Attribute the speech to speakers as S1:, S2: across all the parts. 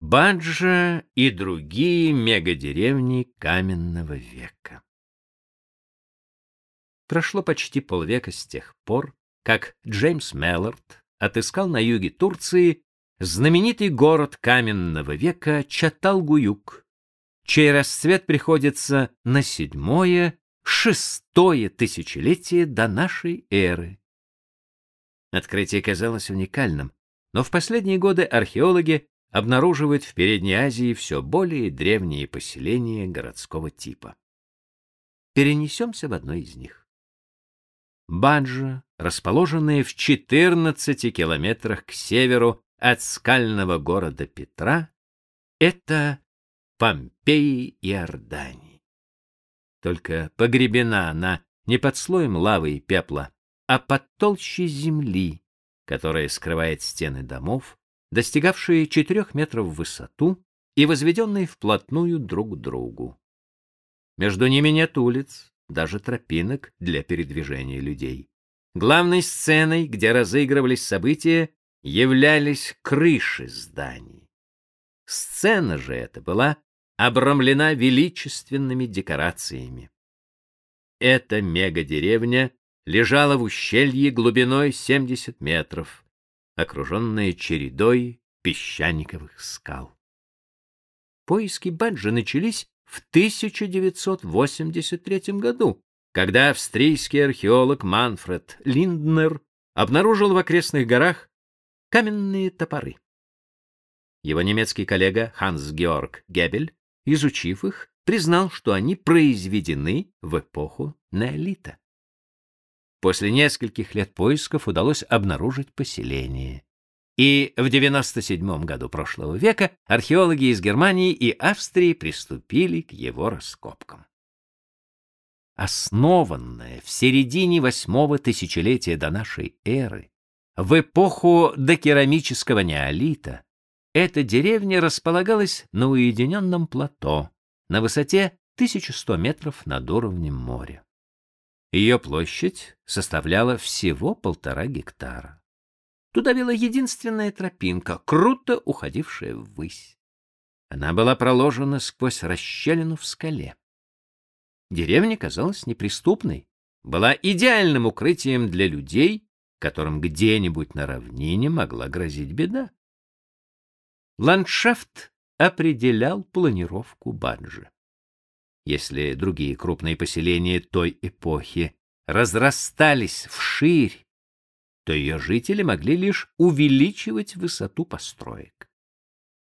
S1: Баджа и другие мегадеревни каменного века. Прошло почти полвека с тех пор, как Джеймс Меллард отыскал на юге Турции знаменитый город каменного века Чаталгуюк, чей расцвет приходится на седьмое, шестое тысячелетие до нашей эры. Открытие казалось уникальным, но в последние годы археологи обнаруживают в Передней Азии все более древние поселения городского типа. Перенесемся в одно из них. Баджа, расположенная в 14 километрах к северу от скального города Петра, это Помпеи Иордании. Только погребена она не под слоем лавы и пепла, а под толщей земли, которая скрывает стены домов, достигавшие четырех метров в высоту и возведенные вплотную друг к другу. Между ними нет улиц, даже тропинок для передвижения людей. Главной сценой, где разыгрывались события, являлись крыши зданий. Сцена же эта была обрамлена величественными декорациями. Эта мега-деревня лежала в ущелье глубиной 70 метров, окруженная чередой песчаниковых скал. Поиски Баджи начались в 1983 году, когда австрийский археолог Манфред Линднер обнаружил в окрестных горах каменные топоры. Его немецкий коллега Ханс-Георг Гебель, изучив их, признал, что они произведены в эпоху неолита. После нескольких лет поисков удалось обнаружить поселение. И в 97 году прошлого века археологи из Германии и Австрии приступили к его раскопкам. Основанная в середине восьмого тысячелетия до нашей эры, в эпоху докерамического неолита, эта деревня располагалась на уединенном плато на высоте 1100 метров над уровнем моря. Ее площадь составляла всего полтора гектара. Туда вела единственная тропинка, круто уходившая ввысь. Она была проложена сквозь расщелину в скале. Деревня казалась неприступной, была идеальным укрытием для людей, которым где-нибудь на равнине могла грозить беда. Ландшафт определял планировку Баджи. Если другие крупные поселения той эпохи разрастались вширь, то ее жители могли лишь увеличивать высоту построек.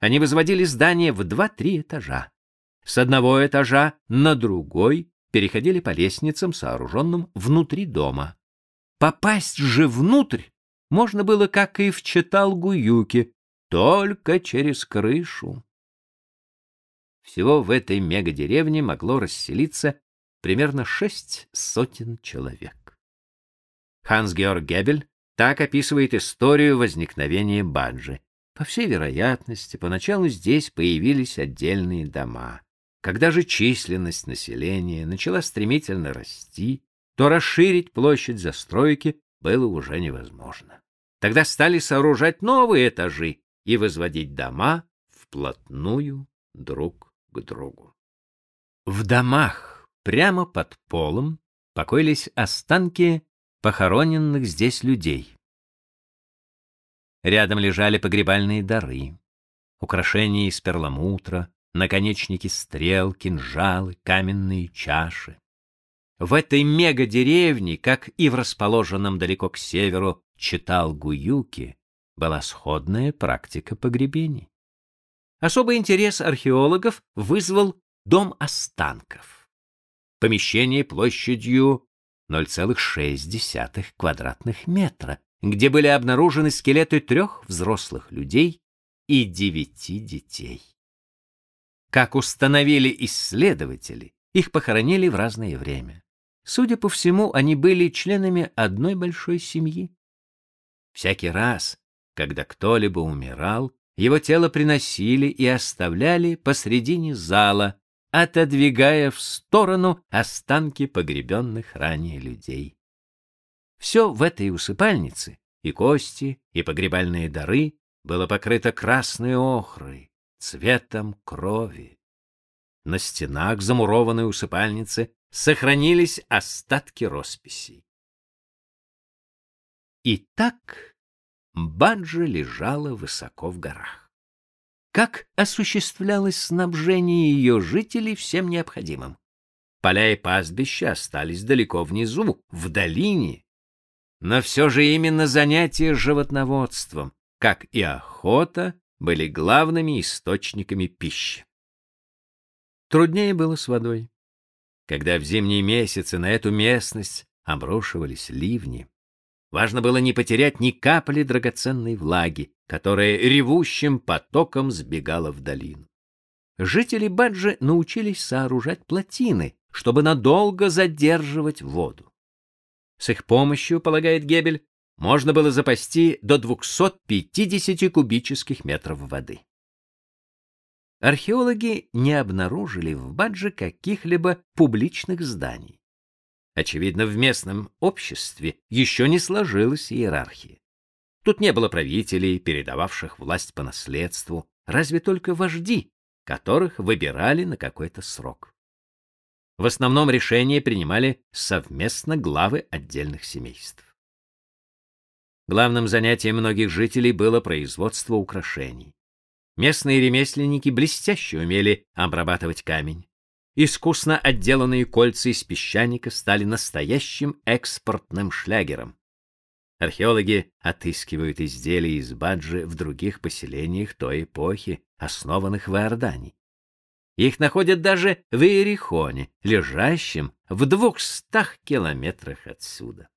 S1: Они возводили здания в два-три этажа. С одного этажа на другой переходили по лестницам, сооруженным внутри дома. Попасть же внутрь можно было, как и в Читалгуюке, только через крышу. Всего в этой мегадеревне могло расселиться примерно шесть сотен человек. Ханс-Георг Гебель так описывает историю возникновения Баджи. По всей вероятности, поначалу здесь появились отдельные дома. Когда же численность населения начала стремительно расти, то расширить площадь застройки было уже невозможно. Тогда стали сооружать новые этажи и возводить дома вплотную друг к другу. В домах прямо под полом покоились останки похороненных здесь людей. Рядом лежали погребальные дары, украшения из перламутра, наконечники стрел, кинжалы, каменные чаши. В этой мега-деревне, как и в расположенном далеко к северу Читал-Гуюке, была сходная практика погребений. Особый интерес археологов вызвал дом останков. Помещение площадью 0,6 квадратных метра, где были обнаружены скелеты трех взрослых людей и девяти детей. Как установили исследователи, их похоронили в разное время. Судя по всему, они были членами одной большой семьи. Всякий раз, когда кто-либо умирал, его тело приносили и оставляли посредине зала, отодвигая в сторону останки погребенных ранее людей. Все в этой усыпальнице, и кости, и погребальные дары, было покрыто красной охрой, цветом крови. На стенах замурованной усыпальницы сохранились остатки росписей. И так Баджа лежала высоко в горах. Как осуществлялось снабжение ее жителей всем необходимым? Поля и пастбища остались далеко внизу, в долине. Но все же именно занятия животноводством, как и охота, были главными источниками пищи. Труднее было с водой. Когда в зимние месяцы на эту местность обрушивались ливни, важно было не потерять ни капли драгоценной влаги, которая ревущим потоком сбегала в долину. Жители Баджи научились сооружать плотины, чтобы надолго задерживать воду. С их помощью, полагает Гебель, можно было запасти до 250 кубических метров воды. Археологи не обнаружили в Бадже каких-либо публичных зданий. Очевидно, в местном обществе еще не сложилась иерархия. Тут не было правителей, передававших власть по наследству, разве только вожди, которых выбирали на какой-то срок. В основном решения принимали совместно главы отдельных семейств. Главным занятием многих жителей было производство украшений. Местные ремесленники блестяще умели обрабатывать камень. Искусно отделанные кольца из песчаника стали настоящим экспортным шлягером. Археологи отыскивают изделия из баджи в других поселениях той эпохи, основанных в Иордании. Их находят даже в Иерихоне, лежащем в двухстах километрах отсюда.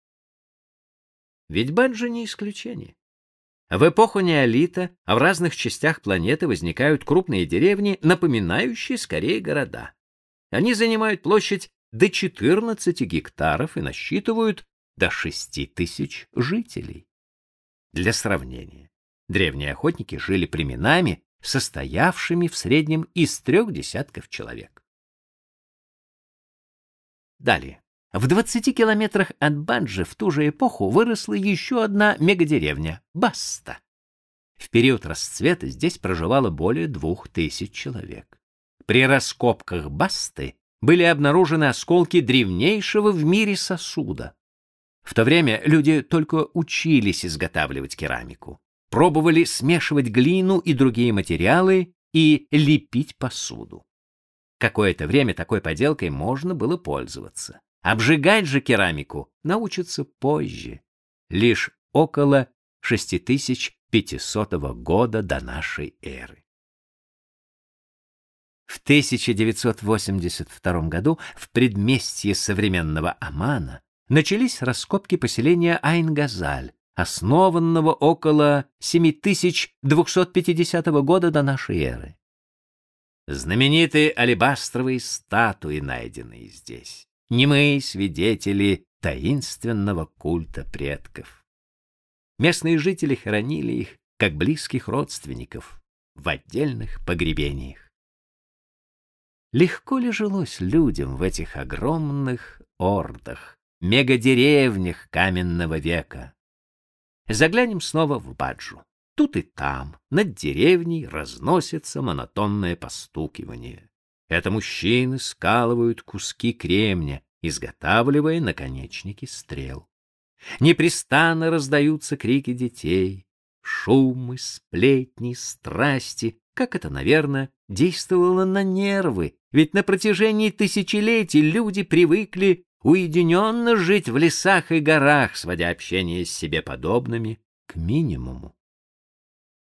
S1: Ведь баджи не исключение. В эпоху неолита в разных частях планеты возникают крупные деревни, напоминающие скорее города. Они занимают площадь до 14 гектаров и насчитывают до 6 тысяч жителей. Для сравнения, древние охотники жили племенами, состоявшими в среднем из трех десятков человек. Далее. В 20 километрах от Банджи в ту же эпоху выросла еще одна мегадеревня — Баста. В период расцвета здесь проживало более двух тысяч человек. При раскопках Басты были обнаружены осколки древнейшего в мире сосуда. В то время люди только учились изготавливать керамику, пробовали смешивать глину и другие материалы и лепить посуду. Какое-то время такой поделкой можно было пользоваться. Обжигать же керамику научатся позже, лишь около 6500 года до нашей эры. В 1982 году в предместье современного Омана начались раскопки поселения Айн-Газаль, основанного около 7250 года до нашей эры. Знаменитые алебастровые статуи, найденные здесь немые свидетели таинственного культа предков. Местные жители хоронили их как близких родственников в отдельных погребениях. Легко ли жилось людям в этих огромных ордах, мегадеревнях каменного века? Заглянем снова в Баджу. Тут и там, над деревней, разносится монотонное постукивание. Это мужчины скалывают куски кремня, изготавливая наконечники стрел. Непрестанно раздаются крики детей, шумы, сплетни, страсти, как это, наверное, действовало на нервы, ведь на протяжении тысячелетий люди привыкли уединенно жить в лесах и горах, сводя общение с себе подобными к минимуму.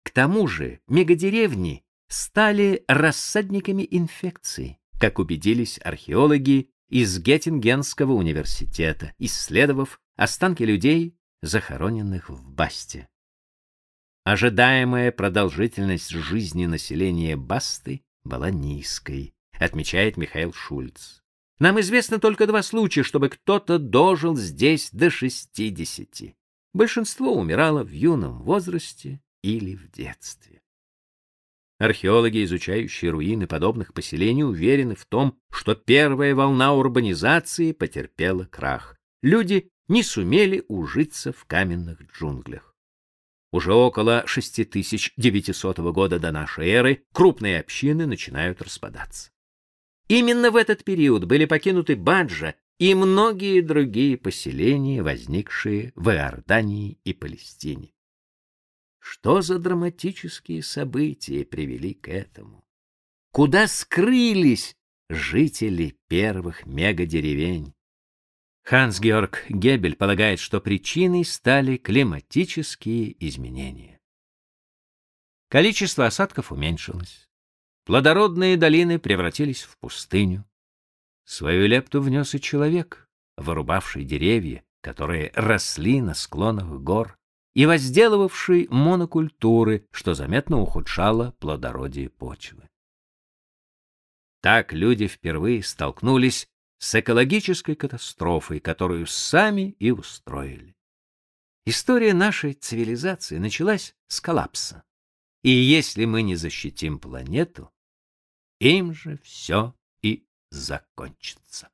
S1: К тому же мегадеревни стали рассадниками инфекции, как убедились археологи из Геттингенского университета, исследовав останки людей, захороненных в Басте. Ожидаемая продолжительность жизни населения Басты была низкой, отмечает Михаил Шульц. Нам известно только два случая, чтобы кто-то дожил здесь до 60. Большинство умирало в юном возрасте или в детстве. Археологи, изучающие руины подобных поселений, уверены в том, что первая волна урбанизации потерпела крах. Люди не сумели ужиться в каменных джунглях. Уже около 6900 года до нашей эры крупные общины начинают распадаться. Именно в этот период были покинуты Баджа и многие другие поселения, возникшие в Иордании и Палестине. Что за драматические события привели к этому? Куда скрылись жители первых мегадеревень? Ханс-Георг Гебель полагает, что причиной стали климатические изменения. Количество осадков уменьшилось. Плодородные долины превратились в пустыню. Свою лепту внес и человек, вырубавший деревья, которые росли на склонах гор, и возделывавший монокультуры, что заметно ухудшало плодородие почвы. Так люди впервые столкнулись с экологической катастрофой, которую сами и устроили. История нашей цивилизации началась с коллапса. И если мы не защитим планету, им же все и закончится.